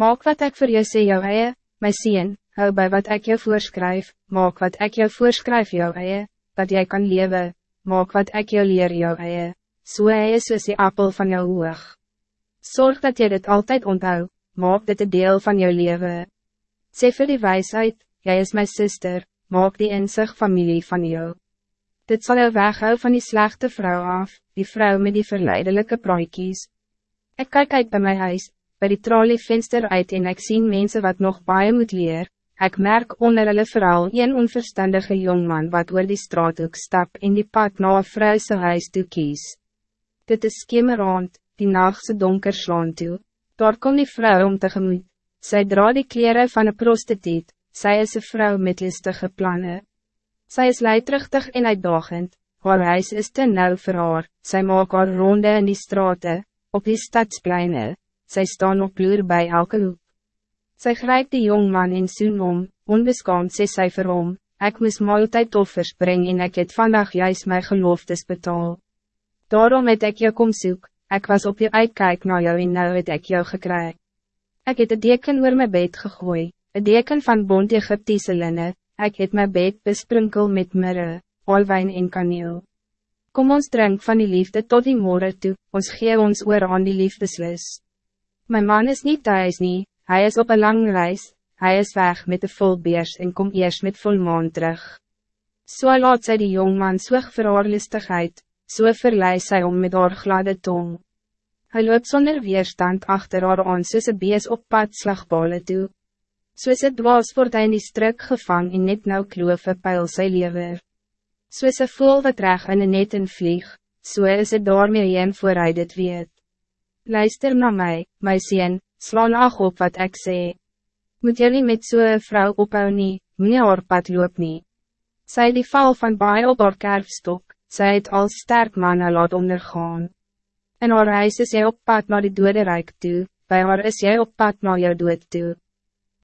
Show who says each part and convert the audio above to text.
Speaker 1: Maak wat ik voor jou sê jou eie, my sien, hou bij wat ik jou voorschrijf, maak wat ik jou voorschrijf jou eie, dat jij kan leven, maak wat ik jou leer jou eie, so eie soos die appel van jou oog. Zorg dat je dit altijd onthou, maak dit een deel van jou leven. Sê vir die wijsheid, jij is mijn zuster, maak die inzicht familie van jou. Dit zal jou weghou van die slechte vrouw af, die vrouw met die verleidelijke praaikies. Ik kijk uit bij mijn huis, bij die trolley venster uit en ik zie mensen wat nog baie moet leer. Ik merk onder hulle vooral een onverstandige jongman wat oor die straat ook stap in die pad na een vrou sy huis toe kies. Dit is skimmerand, die nachtse donker slaan toe. Daar kom die vrouw om tegemoet. Zij dra die kleren van een prostituut, zij is een vrouw met listige plannen. Zij is leidruchtig en uitdagend, haar huis is te nauw voor haar, zij maak haar ronde in die straten, op die stadspleinen, zij staan op bloer bij elke hoek. Zij grijpt die jongman in soen om, onbeskaamd sê sy vir hom, ek moes maaltijd offers bring en ek het vandag juist my geloftes betaal. Daarom het ek jou kom soek, ek was op je uitkijk naar jou en nou het ek jou gekry. Ek het een deken oor my bed gegooi, een deken van bond Egyptische linne, ek het my bed besprinkel met mirre, olwijn en kaneel. Kom ons drink van die liefde tot die morgen toe, ons gee ons oor aan die liefdeslus. Mijn man is niet thuis nie, hij is op een lang reis, hij is weg met de volbeers en kom eerst met volmaan terug. Zo so laat zij die jongman zwijg vir haar listigheid, so verlei sy om met haar gladde tong. Hij loopt zonder weerstand achter haar aan soos bees op pad slagbale toe. Soos het dwaas word hy in die strik gevang en net nou kloof een pijl sy lever. Soos een voel wat reg in een net en vlieg, so is het daarmee een voor hy dit weet. Luister naar mij, my sien, slaan ag op wat ik sê. Moet jullie met zo'n so vrouw ophou nie, moet haar pad loop nie. Sy die val van baie op haar kerfstok, sy het al sterk manne laat ondergaan. In haar huis is jy op pad naar die dode rijk toe, bij haar is jy op pad naar jou dood toe.